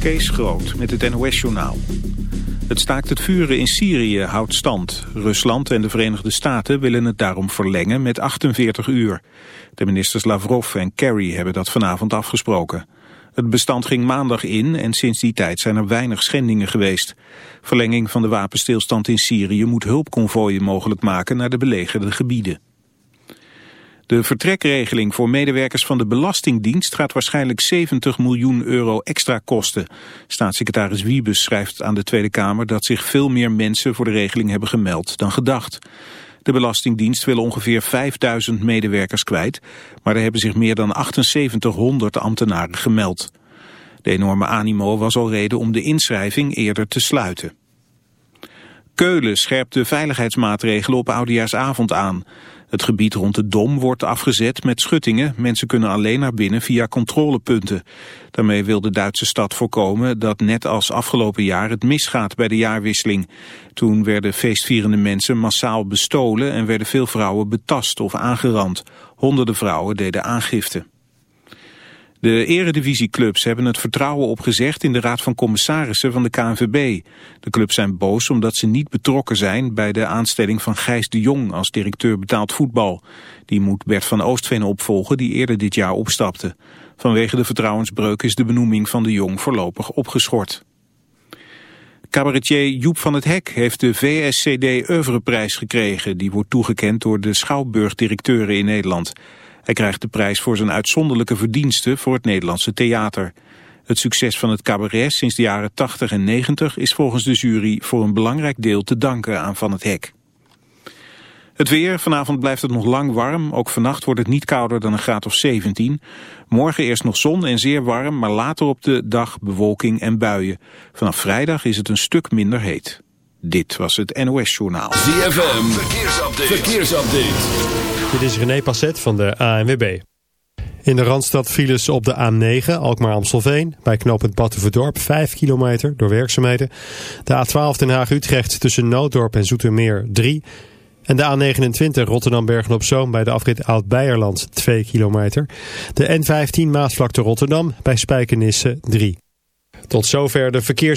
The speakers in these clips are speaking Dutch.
Kees Groot met het NOS-journaal. Het staakt het vuren in Syrië houdt stand. Rusland en de Verenigde Staten willen het daarom verlengen met 48 uur. De ministers Lavrov en Kerry hebben dat vanavond afgesproken. Het bestand ging maandag in en sinds die tijd zijn er weinig schendingen geweest. Verlenging van de wapenstilstand in Syrië moet hulpconvooien mogelijk maken naar de belegerde gebieden. De vertrekregeling voor medewerkers van de Belastingdienst gaat waarschijnlijk 70 miljoen euro extra kosten. Staatssecretaris Wiebes schrijft aan de Tweede Kamer dat zich veel meer mensen voor de regeling hebben gemeld dan gedacht. De Belastingdienst wil ongeveer 5000 medewerkers kwijt, maar er hebben zich meer dan 7800 ambtenaren gemeld. De enorme animo was al reden om de inschrijving eerder te sluiten. Keulen scherpt de veiligheidsmaatregelen op Oudejaarsavond aan. Het gebied rond de Dom wordt afgezet met schuttingen. Mensen kunnen alleen naar binnen via controlepunten. Daarmee wil de Duitse stad voorkomen dat net als afgelopen jaar het misgaat bij de jaarwisseling. Toen werden feestvierende mensen massaal bestolen en werden veel vrouwen betast of aangerand. Honderden vrouwen deden aangifte. De eredivisieclubs hebben het vertrouwen opgezegd in de Raad van Commissarissen van de KNVB. De clubs zijn boos omdat ze niet betrokken zijn bij de aanstelling van Gijs de Jong als directeur betaald voetbal. Die moet Bert van Oostveen opvolgen die eerder dit jaar opstapte. Vanwege de vertrouwensbreuk is de benoeming van de Jong voorlopig opgeschort. Cabaretier Joep van het Hek heeft de VSCD Oeuvreprijs gekregen. Die wordt toegekend door de Schouwburg-directeuren in Nederland. Hij krijgt de prijs voor zijn uitzonderlijke verdiensten voor het Nederlandse theater. Het succes van het cabaret sinds de jaren 80 en 90 is volgens de jury voor een belangrijk deel te danken aan Van het Hek. Het weer, vanavond blijft het nog lang warm. Ook vannacht wordt het niet kouder dan een graad of 17. Morgen eerst nog zon en zeer warm, maar later op de dag bewolking en buien. Vanaf vrijdag is het een stuk minder heet. Dit was het NOS Journaal. ZFM, verkeersupdate. verkeersupdate. Dit is René Passet van de ANWB. In de Randstad files op de A9, Alkmaar-Amstelveen. Bij knooppunt Battenverdorp, 5 kilometer door werkzaamheden. De A12 Den Haag-Utrecht tussen Nooddorp en Zoetermeer, 3. En de A29 Rotterdam-Bergen-op-Zoom bij de afrit Oud-Beierland, 2 kilometer. De N15 Maasvlakte-Rotterdam bij Spijkenisse, 3. Tot zover de verkeers...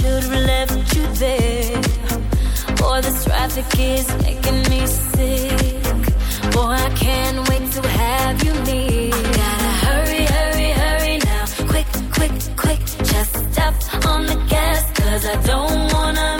Should have left you there. Boy, this traffic is making me sick. Boy, I can't wait to have you near. Gotta hurry, hurry, hurry now. Quick, quick, quick. Just on the gas, cause I don't wanna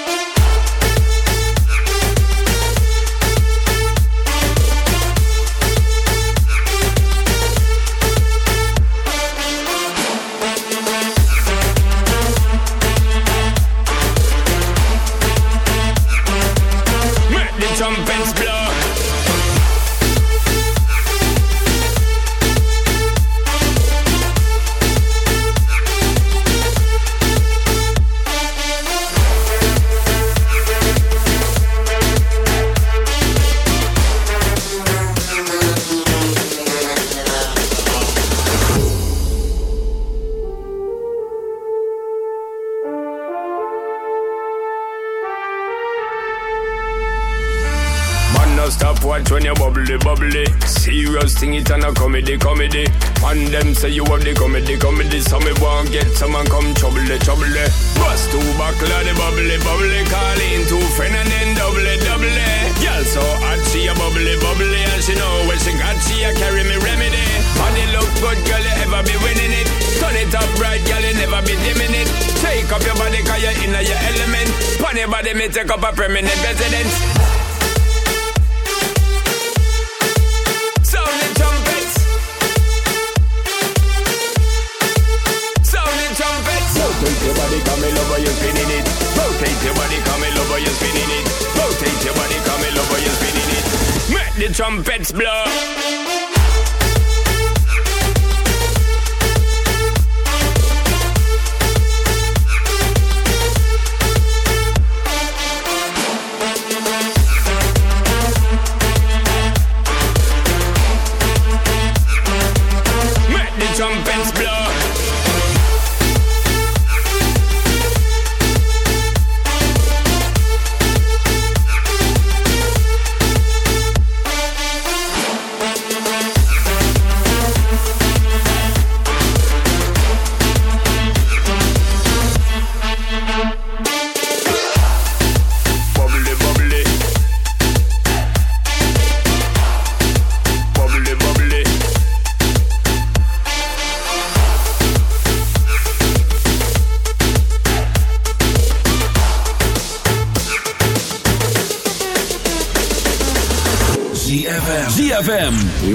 friends blood.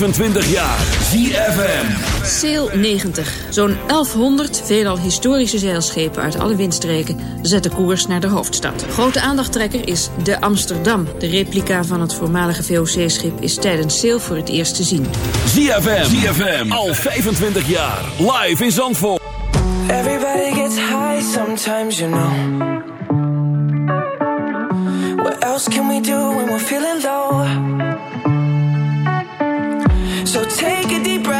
25 jaar. ZFM. Sail 90. Zo'n 1100 veelal historische zeilschepen uit alle windstreken zetten koers naar de hoofdstad. Grote aandachttrekker is de Amsterdam. De replica van het voormalige VOC-schip is tijdens Sail voor het eerst te zien. ZFM. ZFM. Al 25 jaar. Live in Zandvoort. Everybody gets high sometimes, you know. What else can we do when we're feeling low? So take a deep breath.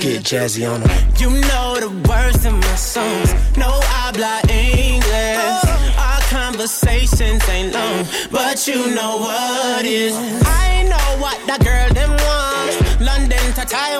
Get jazzy on them. You know the words in my songs. No I habla English. Our conversations ain't long, but you know what is. I know what that girl them want. London to Taiwan.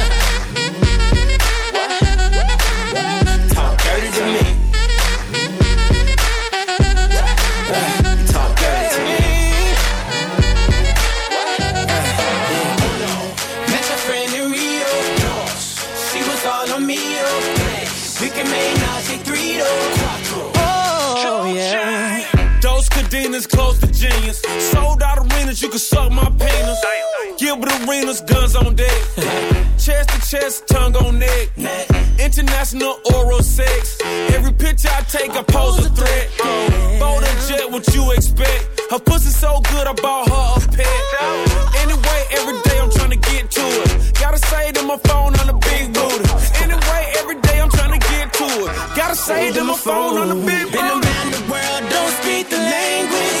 Gilbert guns on deck. chest to chest, tongue on neck. International oral sex. Every picture I take, I pose a threat. Bold and jet, what you expect? Her pussy so good, I bought her a pet. Anyway, every day I'm trying to get to it. Gotta say to my phone on the big booty. Anyway, every day I'm trying to get to it. Gotta say to my phone on the big Been booty. around the world, don't speak the language.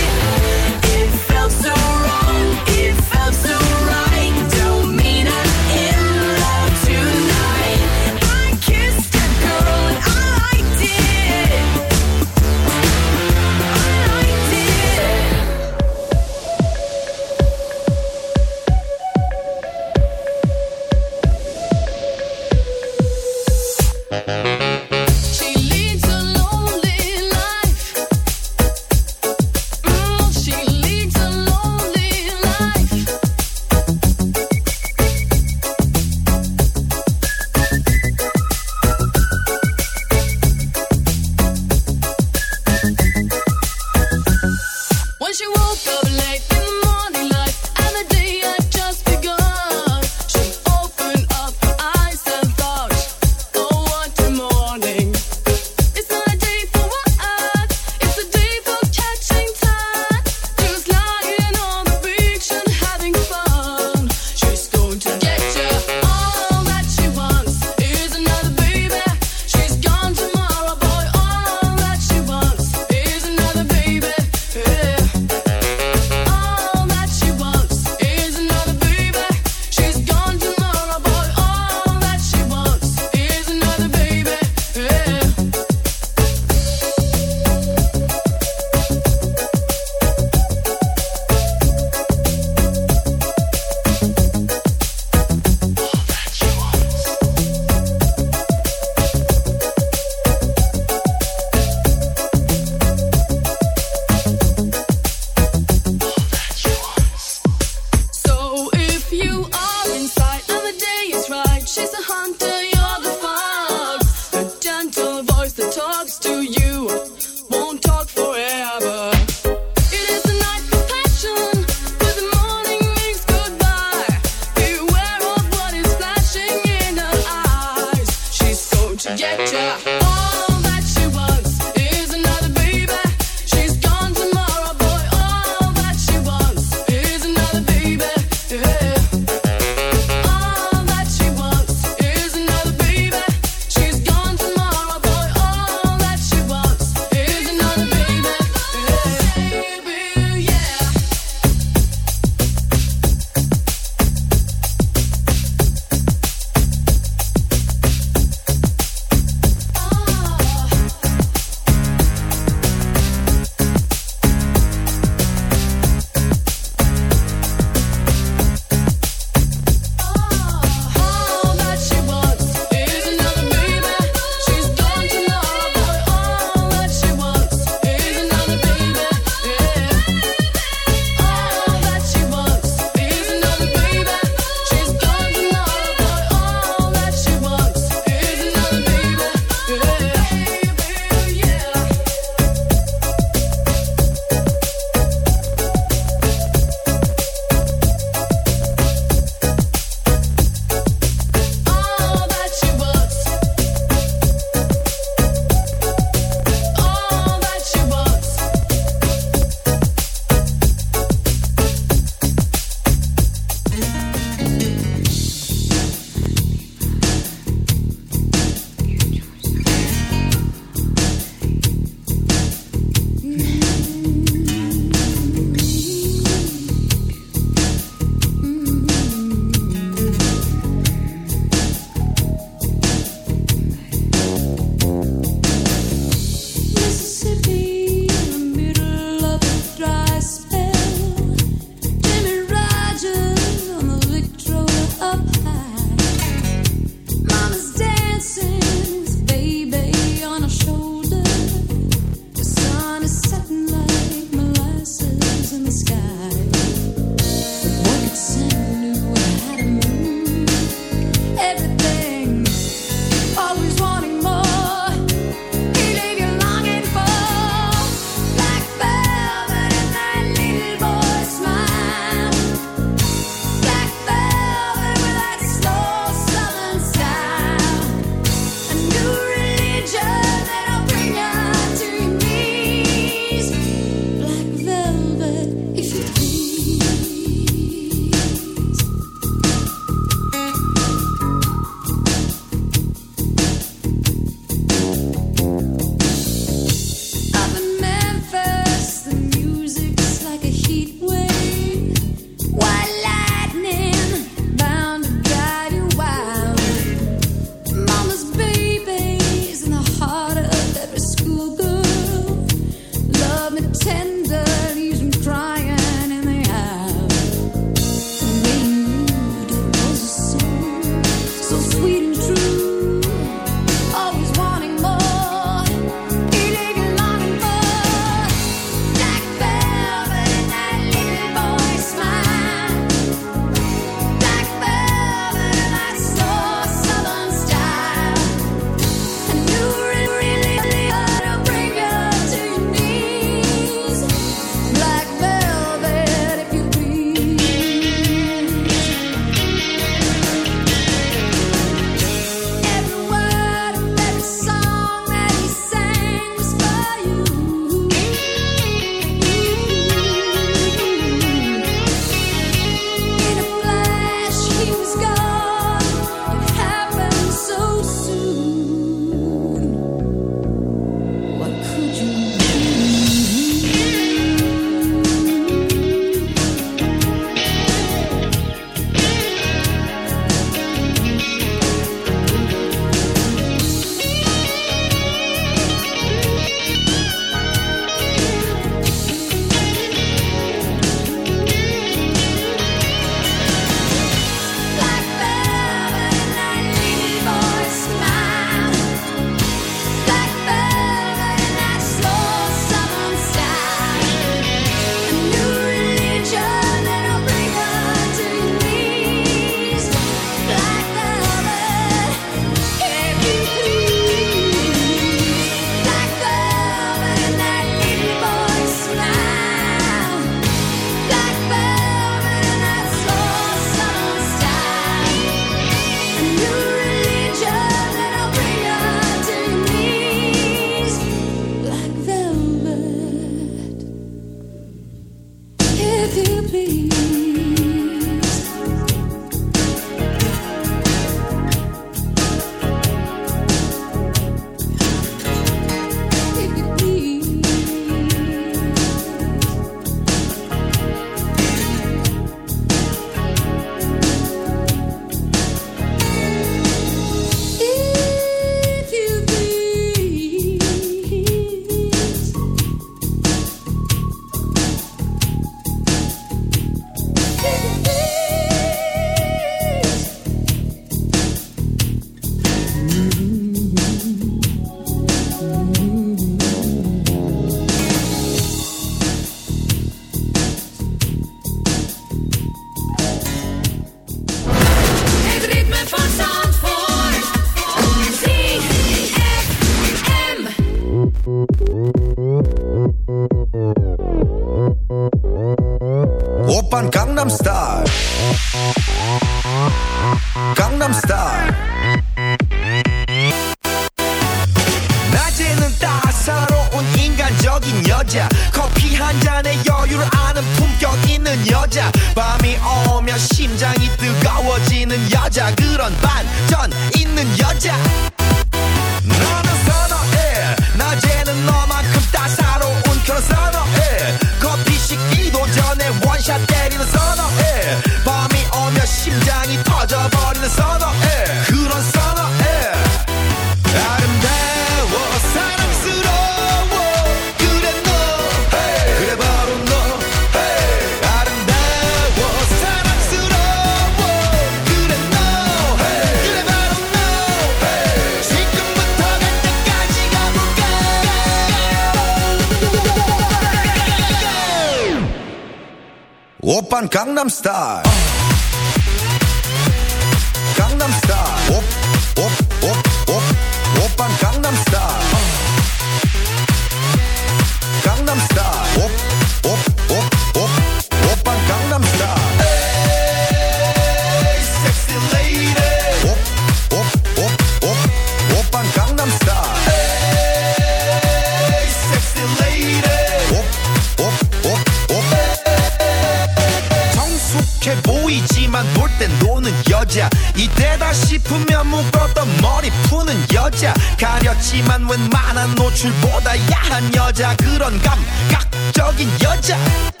your job.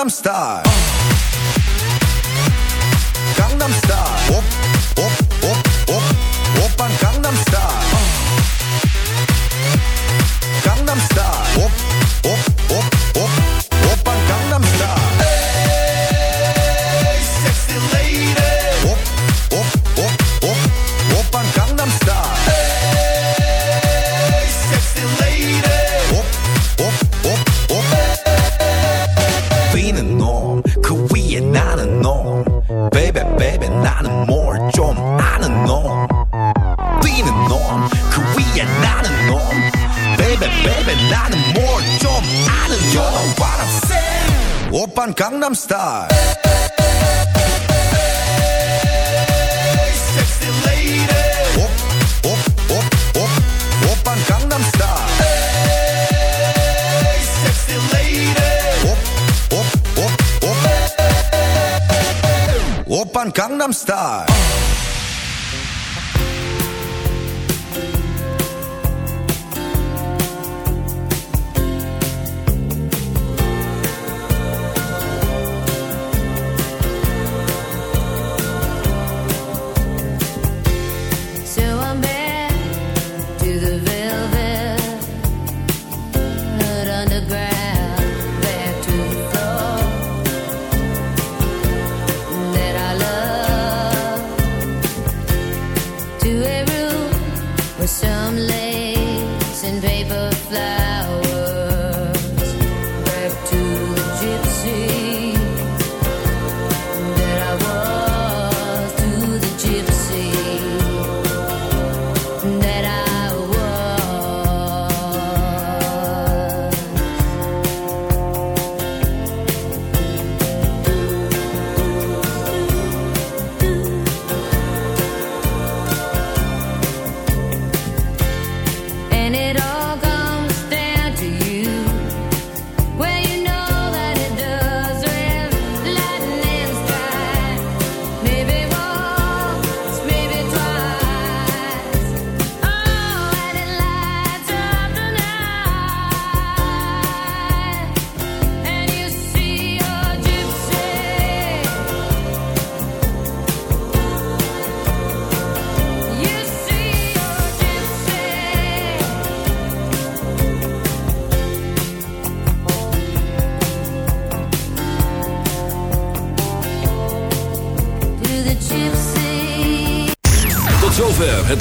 I'm star.